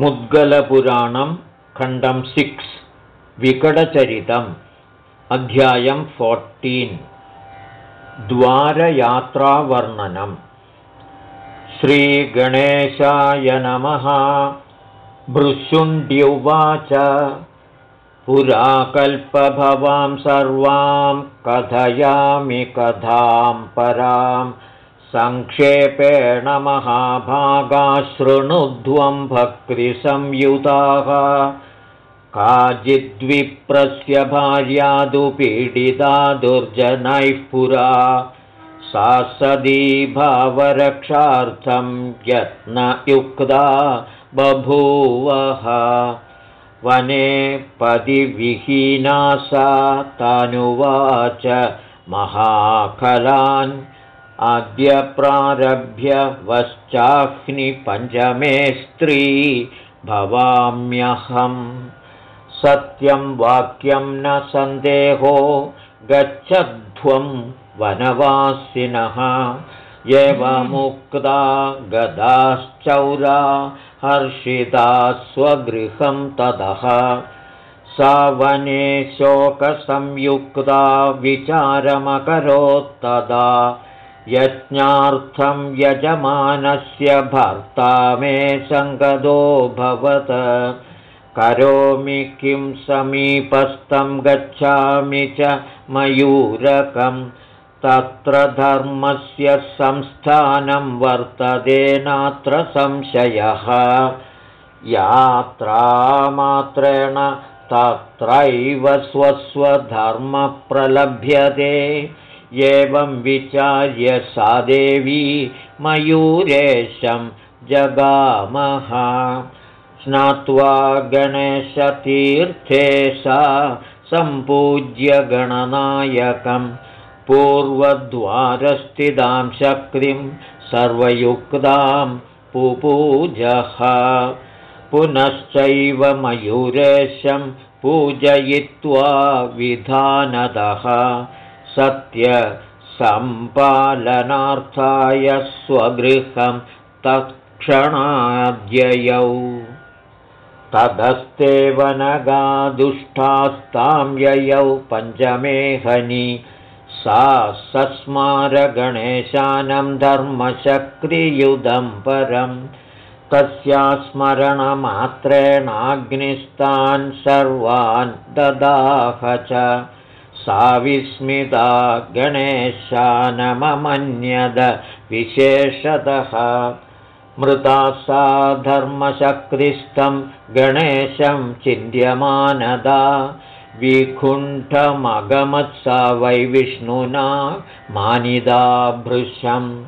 मुद्गलपुराणं खण्डं सिक्स् विकटचरितम् अध्यायं फोर्टीन् द्वारयात्रावर्णनम् श्रीगणेशाय नमः भृशुण्ड्युवाच पुराकल्पभवां सर्वां कथयामि कथां पराम् सङ्क्षेपेण महाभागाशृणुध्वं भक्तिसंयुताः काचिद्विप्रस्य भार्यादुपीडिता दुर्जनैः पुरा। सा सदी भावरक्षार्थं यत्नयुक्ता बभूवः। वने पदिविहीना सा तानुवाच महाकलान् अद्य प्रारभ्य पञ्चमे स्त्री भवाम्यहम्। सत्यं वाक्यं न सन्देहो गच्छध्वं वनवासिनः। एवमुक्ता गदाश्चौरा हर्षिता स्वगृहं ततः सा वने शोकसंयुक्ता विचारमकरोत्तदा यज्ञार्थं यजमानस्य भर्ता मे भवत। करोमि किं समीपस्थं गच्छामि च मयूरकं। तत्र धर्मस्य संस्थानं वर्तते नात्र संशयः। यात्रामात्रेण तत्रैव स्वस्वधर्मप्रलभ्यते एवं विचार्य सा देवी मयूरेशं जगामः। स्नात्वा गणेशतीर्थे सा सम्पूज्य गणनायकं पूर्वद्वारस्थितां शक्तिं सर्वयुक्तां पुपूजः। पुनश्चैव मयूरेशं पूजयित्वा विधानदः सत्यसम्पालनार्थाय स्वगृहं तत्क्षणाद्ययौ। तदस्ते वनगादुष्टास्तां ययौ पञ्चमेहनि। सा सस्मारगणेशानं धर्मशक्तियुधं परं। तस्या स्मरणमात्रेणाग्निस्तान् सर्वान् ददाह च सा विस्मिता गणेशानममन्यद विशेषतः। मृता सा धर्मशक्तिस्थं गणेशं चिन्त्यमानदा। विकुण्ठमगमत्सा वै विष्णुना मानिदा भृशं।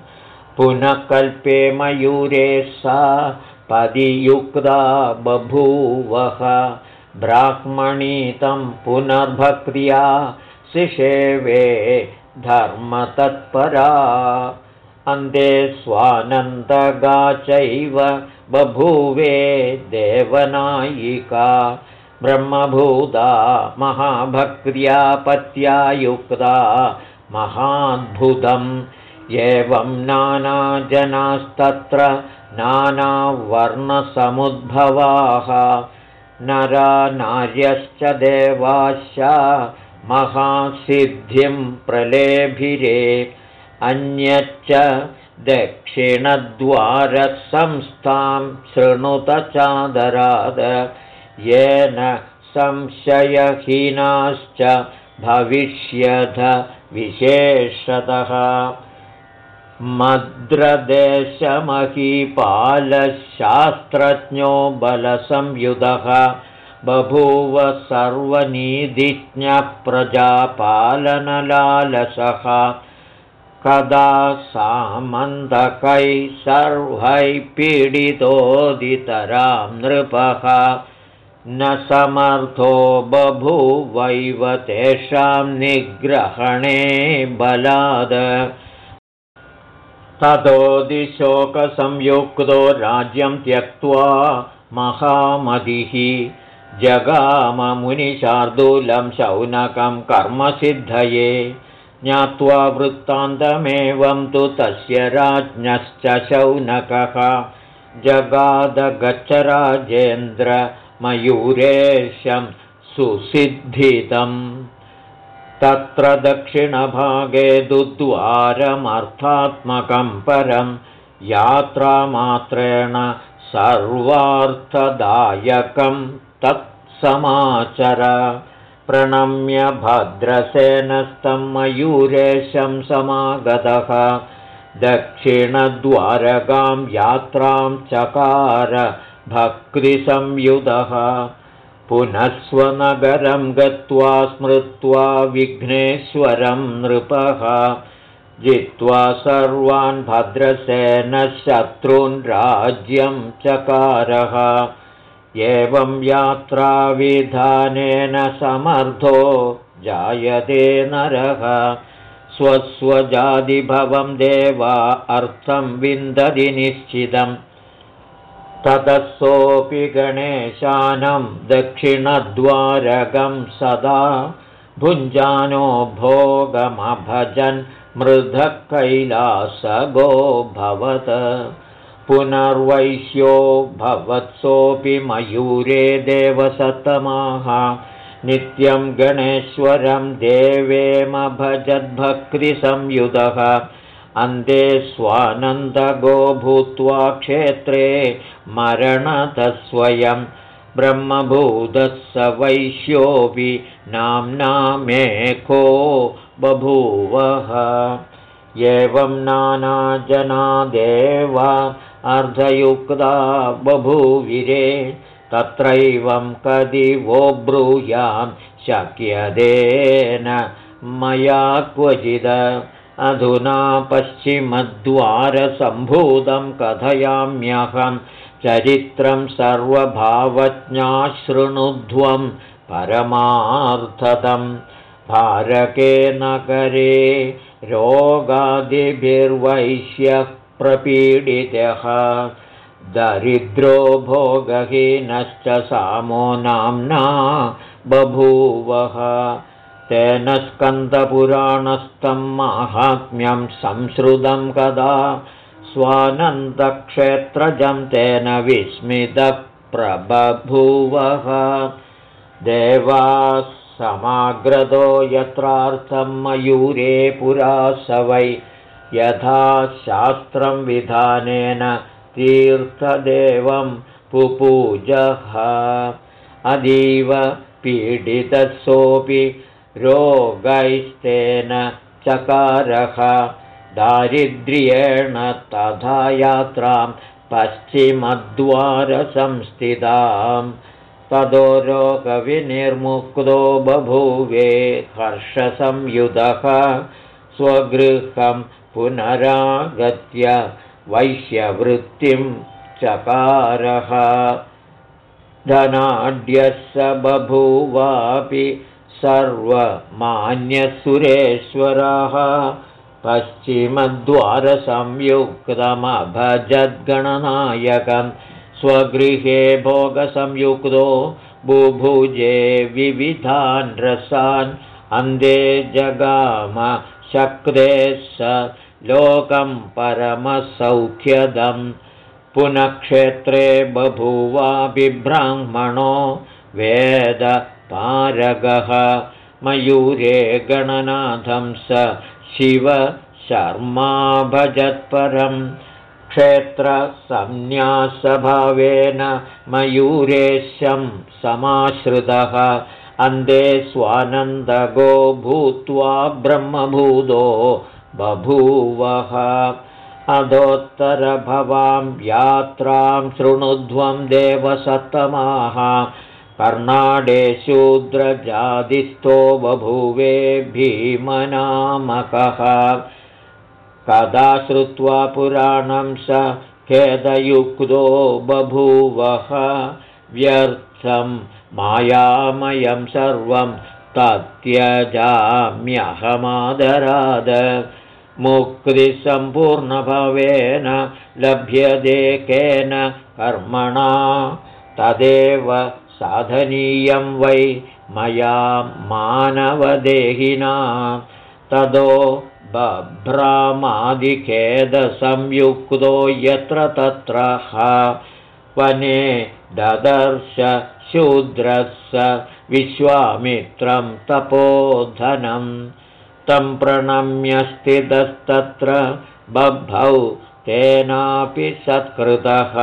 पुनः कल्पे मयूरे सा पदियुक्ता बभूवः। ब्राह्मणीतं पुनर्भक्त्या शिषेवे धर्मतत्परा। अन्ते स्वानन्दगा चैव बभूवे देवनायिका। ब्रह्मभूता महाभक्त्या पत्या युक्ता महाद्भुतम्। एवं नानाजनास्तत्र नानावर्णसमुद्भवाः। नरा नार्यश्च देवाश्च महासिद्धिं प्रलेभिरे अन्यच्च दक्षिणद्वारसंस्थां शृणुतचादराद येन संशयहीनाश्च भविष्यथ विशेषतः। मद्रदेशमहीपालशास्त्रज्ञो बलसंयुधः बभूव सर्वनीधिज्ञप्रजापालनलालसः कदा सामन्तकै सर्वैः पीडितोदितरां नृपः। न समर्थो बभूवैव तेषां निग्रहणे बलाद। ततोदिशोकसंयुक्तो राज्यं त्यक्त्वा महामतिः जगाममुनिशार्दूलं शौनकं कर्मसिद्धये ज्ञात्वा वृत्तान्तमेवं तु तस्य राज्ञश्च शौनकः। जगादगच्छराजेन्द्रमयूरेशं सुसिद्धितम् तत्र दक्षिणभागे दुद्वारमर्थात्मकं परं यात्रामात्रेण सर्वार्थदायकं तत्समाचर। प्रणम्य भद्रसेनस्तं मयूरेशं समागतः। दक्षिणद्वारकां यात्रां चकार भक्तिसंयुधः। पुनः स्वनगरं गत्वा स्मृत्वा विघ्नेश्वरं नृपः। जित्वा सर्वान् भद्रसेनशत्रून् राज्यं चकारः एवं यात्राविधानेन समर्थो जायते नरः। स्वस्वजातिभवं देवा अर्थं विन्दति निश्चितम्। ततःसोऽपि गणेशानं दक्षिणद्वारकं सदा भुञ्जानो भोगमभजन् मृधः कैलासगो भवत् पुनर्वैश्यो भवत्सोऽपि मयूरे देवसतमाः नित्यं गणेश्वरं देवेमभजद्भक्तिसंयुधः। अन्ते स्वानन्दगो भूत्वा क्षेत्रे मरणतः स्वयं ब्रह्मभूतः स वैश्योऽपि नाम्नामेको बभूवः। एवं नानाजना देवा अर्धयुक्ता बभूविरे तत्रैवं कदि वो ब्रूयां शक्यतेन मया क्वचिद अधुना पश्चिमद्वारसम्भूतं कथयाम्यहं चरित्रं सर्वभावज्ञाशृणुध्वं परमार्थदं भारके नगरे रोगादिभिर्वैश्यः प्रपीडितः। दरिद्रो भोगहीनश्च सामो नाम्ना बभूवः। तेन स्कन्दपुराणस्थं माहात्म्यं संश्रुतं कदा। स्वानन्दक्षेत्रजं तेन विस्मितप्रबभूवः। देवाः समाग्रतो यत्रार्थं मयूरे पुरा स वै यथा शास्त्रं विधानेन तीर्थदेवं पुपूजः। अतीव पीडितसोऽपि रोगैस्तेन चकारः। दारिद्र्येण तथा यात्रां पश्चिमद्वारसंस्थितां। ततो रोगविनिर्मुक्तो बभूवे हर्षसंयुधः। स्वगृहं पुनरागत्य वैश्यवृत्तिं चकारः। धनाढ्यः स बभूवापि सर्वमान्यसुरेश्वरः। पश्चिमद्वारसंयुक्तमभजद्गणनायकं स्वगृहे भोगसंयुक्तो बुभुजे विविधान् रसान् अन्धे जगाम शक्रे स लोकं परमसौख्यदं पुनःक्षेत्रे बभूवाभिब्राह्मणो वेद पारगः मयूरे गणनाथं स शिव शर्मा भजत्परं क्षेत्रसन्न्यासभावेन मयूरेशं समाश्रितः अन्धे स्वानन्दगो भूत्वा ब्रह्मभूतो बभूवः। अधोत्तरभवां यात्रां शृणुध्वं देवसत्तमाः। कर्णाडे शूद्रजादिस्थो बभूवे भीमनामकः। कदा श्रुत्वा पुराणं स खेदयुक्तो बभूवः। व्यर्थं मायामयं सर्वं तत्यजाम्यहमादराद मुक्तिसम्पूर्णभवेन लभ्यते केन कर्मणा तदेव साधनीयं वै मया मानवदेहिना। तदो बभ्रामादिखेदसंयुक्तो यत्र तत्र वने ददर्श शूद्रः विश्वामित्रं तपोधनं तं प्रणम्य स्थितस्तत्र बभौ तेनापि सत्कृतः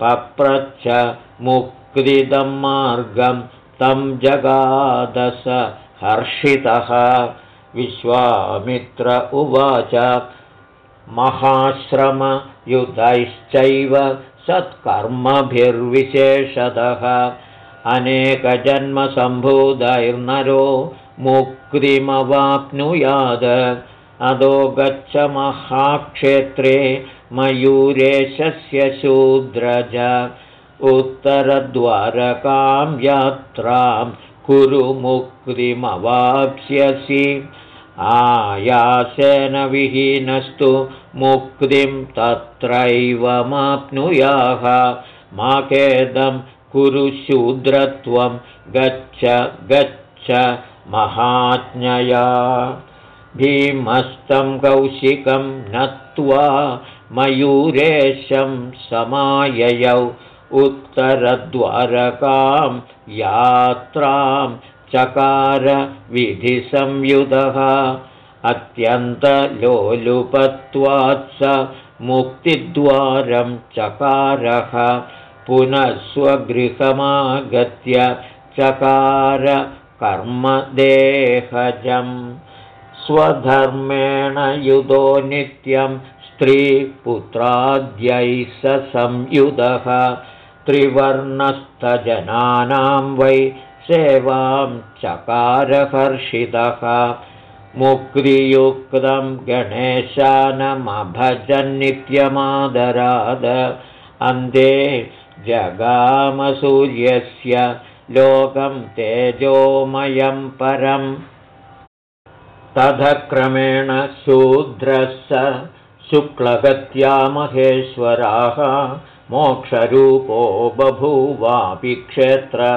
पप्रच्छ मुक्तिदं मार्गं तं जगादस हर्षितः। विश्वामित्र उवाच महाश्रमयुधैश्चैव सत्कर्मभिर्विशेषतः। अनेकजन्मसम्भूतैर्नरो मुक्तिमवाप्नुयाद। अदो गच्छ महाक्षेत्रे मयूरेशस्य शूद्रज। उत्तरद्वारकां यात्रां कुरु मुक्तिमवाप्स्यसि। आयासेन विहीनस्तु मुक्तिं तत्रैव माप्नुयाः मा केदं कुरु शूद्रत्वं गच्छ गच्छ महाज्ञया भीमस्तं कौशिकं नत्वा मयूरेशं समाययौ उत्तरद्वारकां यात्रां चकारविधिसंयुधः। अत्यन्तलोलुपत्वात् स मुक्तिद्वारं चकारः। पुनः स्वगृहमागत्य चकार कर्मदेहजम् स्वधर्मेण युधो नित्यं स्त्रीपुत्राद्यैः स संयुधः। त्रिवर्णस्थजनानां वै सेवां चकारहर्षितः। मुक्तियुक्तं गणेशानमभजन्नित्यमादराद अन्ते जगामसूर्यस्य लोकं तेजोमयं परम्। तथक्रमेण शूद्रः शुक्लगत्या महेश्वराः मोक्षरूपो बभूवापि क्षेत्रयात्राप्रभावदः।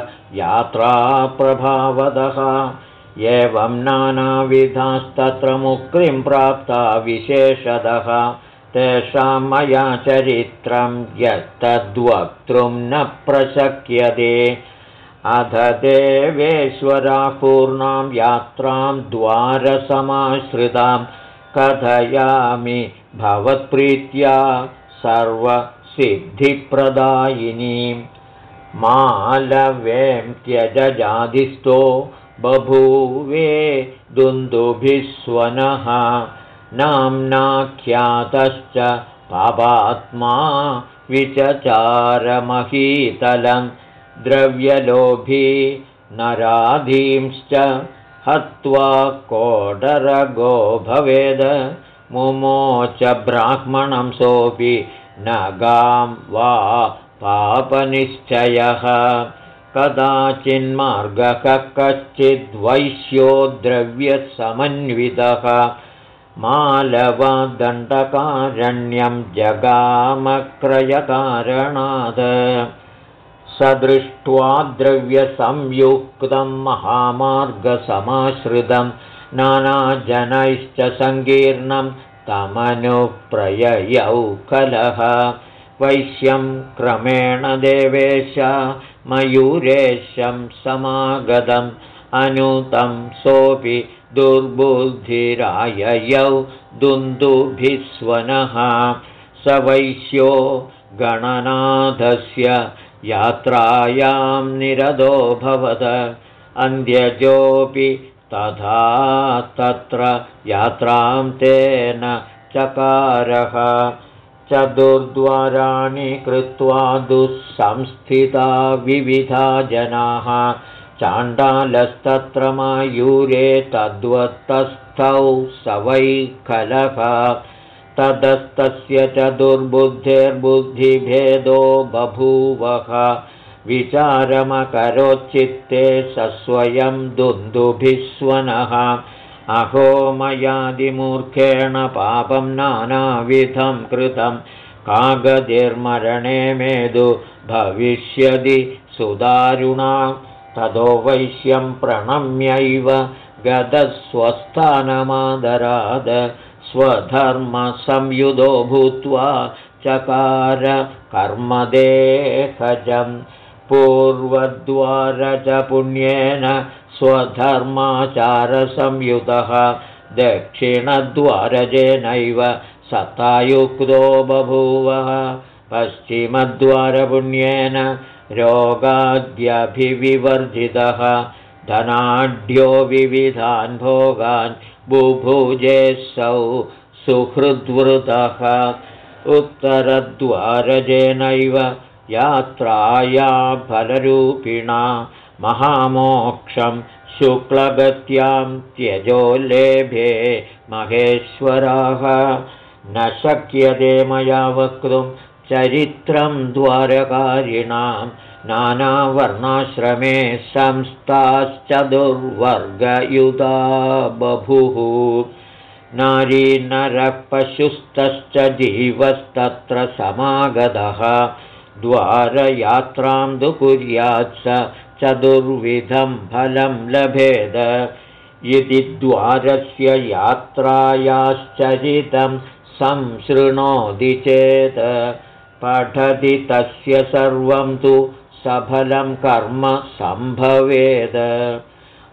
एवं नानाविधास्तत्र मुक्तिं प्राप्ता विशेषदः। तेषां मया चरित्रं यत्तद्वक्तुं न प्रशक्यते अध देवेश्वरापूर्णां यात्रां द्वारसमाश्रितां कथयामि भवत्प्रीत्या सर्वसिद्धिप्रदायिनीं। मालवें त्यजजादिस्थो बभूवे दुन्दुभिस्वनः नाम्नाख्यातश्च पापात्मा विचचारमहीतलं द्रव्यलोभी नराधींश्च हत्वा कोडरगो भवेद। मुमोच ब्राह्मणं सोऽपि न गां वा पापनिश्चयः। कदाचिन्मार्गः कश्चिद्वैश्यो द्रव्यसमन्वितः। मालवदण्डकारण्यं जगामक्रयकारणात् स दृष्ट्वा द्रव्यसंयुक्तं महामार्गसमाश्रितं नानाजनैश्च सङ्कीर्णं तमनुप्रययौ कलः वैश्यं क्रमेण देवेश मयूरेशं समागतम् अनुतं सोऽपि दुर्बुद्धिराययौ दुन्दुभिस्वनः। स वैश्यो गणनाथस्य यात्रायां निरदोऽभवत् अन्ध्यजोऽपि तथा तत्र यात्रां तेन चकारः। चतुर्द्वाराणि कृत्वा दुःसंस्थिता विविधा जनाः। चाण्डालस्तत्र मायूरे तद्वत्तस्थौ स वै कलः ततस्तस्य च दुर्बुद्धेर्बुद्धिभेदो बभूवः। विचारमकरोच्चित्ते स स्वयं दुन्दुभिस्वनः। अहो मयादिमूर्खेण पापं नानाविधं कृतं। कागतिर्मरणे मेदु भविष्यदि सुदारुणा। ततो वैश्यं प्रणम्यैव गतस्वस्थानमादराद स्वधर्मसंयुधो भूत्वा चकार कर्मदेहजं पूर्वद्वार च पुण्येन स्वधर्माचारसंयुतः दक्षिणद्वारजेनैव सतायुक्तो बभूवः। पश्चिमद्वारपुण्येन रोगाद्यभिविवर्जितः धनाढ्यो विविधान् भोगान् बुभुजेसौ सुहृद्वृतः उत्तरद्वारजेनैव यात्राया फलरूपिणा। महामोक्षं शुक्लगत्यां त्यजोल्लेभे महेश्वराः। न शक्यते मया वक्तुं चरित्रं द्वारकारिणां नानावर्णाश्रमे संस्थाश्चतुर्वर्गयुधा बभुः। नारी नरः पशुस्तश्च जीवस्तत्र समागतः। द्वारयात्रां तु कुर्यात् स चतुर्विधं फलं लभेद। इति द्वारस्य यात्रायाश्चरितं संशृणोति चेत्। पठति तस्य सर्वं तु सफलं कर्म सम्भवेद।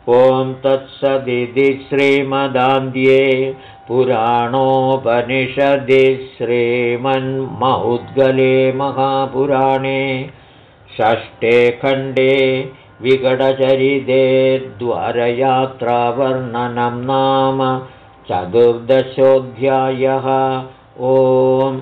ॐ तत्सदिति श्रीमदान्ध्ये पुराणोपनिषदि श्रीमन्मौद्गले महापुराणे षष्ठे खण्डे विकटचरिते द्वारयात्रावर्णनं नाम चतुर्दशोऽध्यायः। ओम्